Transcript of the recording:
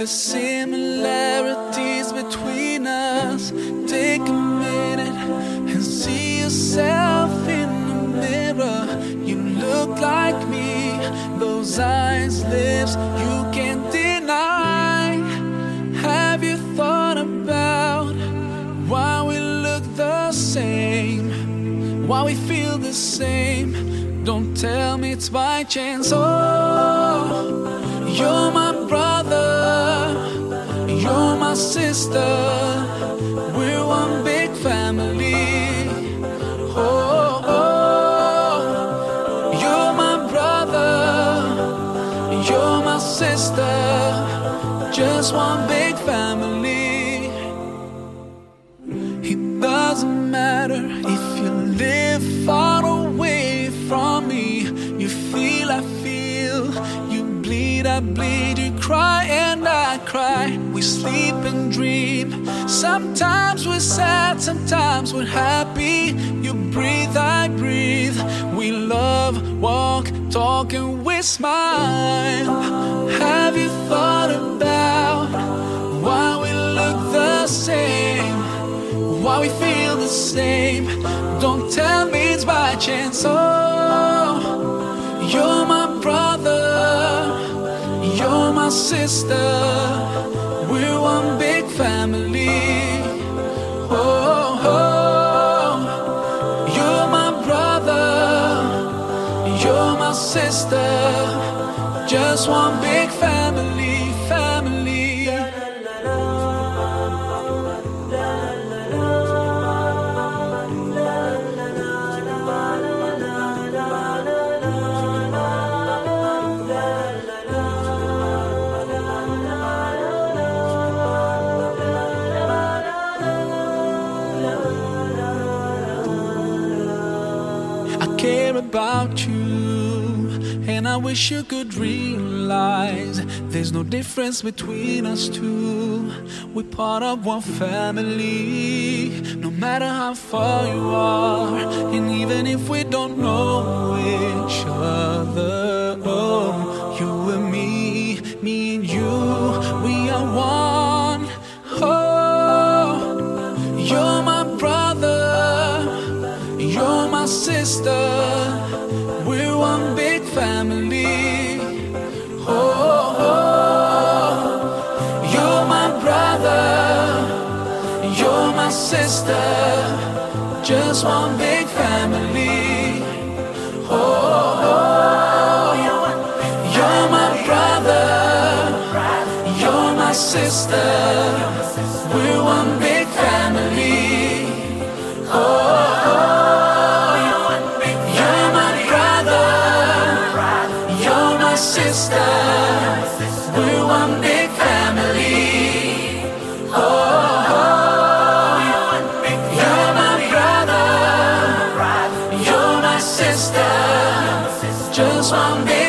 The similarities between us? Take a minute and see yourself in the mirror. You look like me, those eyes, lips, you can't deny. Have you thought about why we look the same? Why we feel the same? Don't tell me it's by chance. Oh, you're my brother, my sister. We're one big family. Oh, oh, you're my brother, you're my sister. Just one big family. Sleep and dream. Sometimes we're sad, sometimes we're happy. You breathe, I breathe. We love, walk, talk, and we smile. Have you thought about why we look the same? why we feel the same. Don't tell me it's by chance. Oh, you're my brother, you're my sister. Family. Oh, oh, you're my brother, you're my sister. Just one big family. Care about you, and I wish you could realize there's no difference between us two. We're part of one family, no matter how far you are, and even if we don't know each other. Sister, we're one big family. Oh, oh, you're my brother, you're my sister, just one big family. Oh, oh, you're my brother, you're my sister, we're one big sister. We're one big family. Oh, you're my brother, you're my sister. Just one big